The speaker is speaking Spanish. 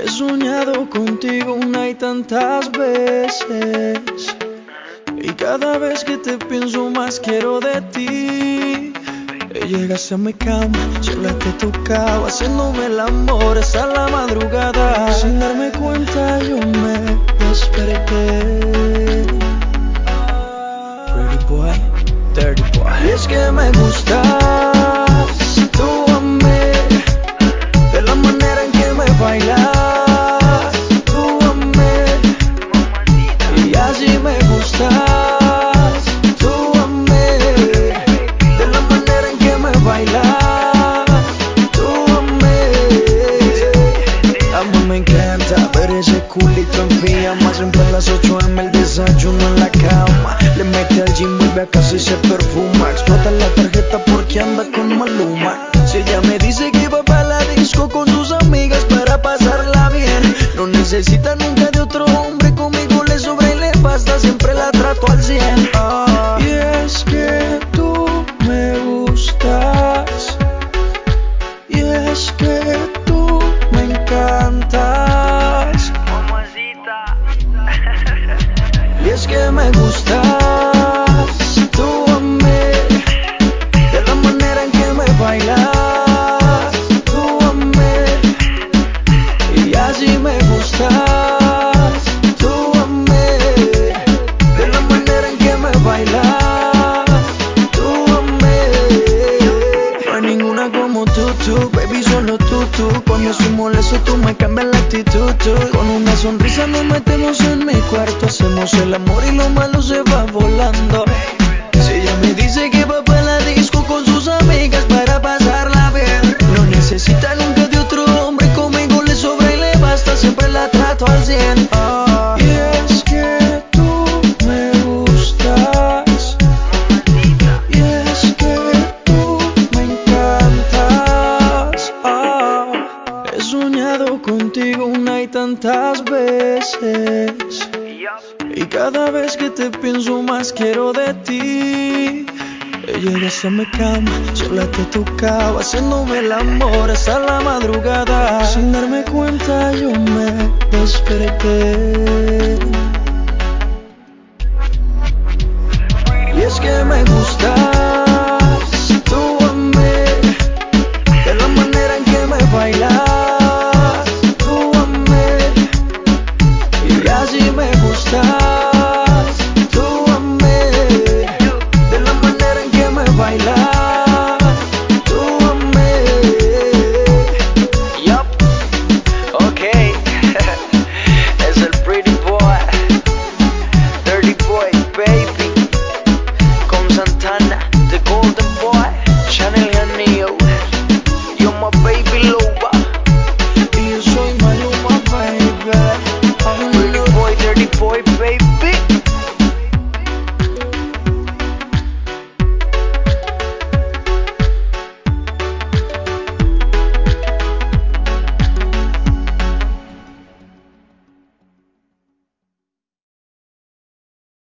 He soñado contigo una y tantas veces. Y cada vez que te pienso más quiero de ti. Llegas a mi cama, sola te tocaba, haciéndome el amor hasta la madrugada. Sin darme cuenta yo me desperté. Pretty boy, dirty boy. Es que me gustas, vuelve a casa y se perfuma. Explota la tarjeta porque anda con Con una sonrisa nos metemos en mi cuarto, hacemos el amor y lo malo se va volando. Si ella me dice que va para la disco con sus amigas para pasarla bien, no necesita nunca de otro hombre, conmigo le sobra y le basta, siempre la trato al 100. Soñado contigo una y tantas veces. Y cada vez que te pienso más quiero de ti. Llegas a mi cama, sola te tocaba, haciéndome el amor hasta la madrugada. Sin darme cuenta yo me desperté.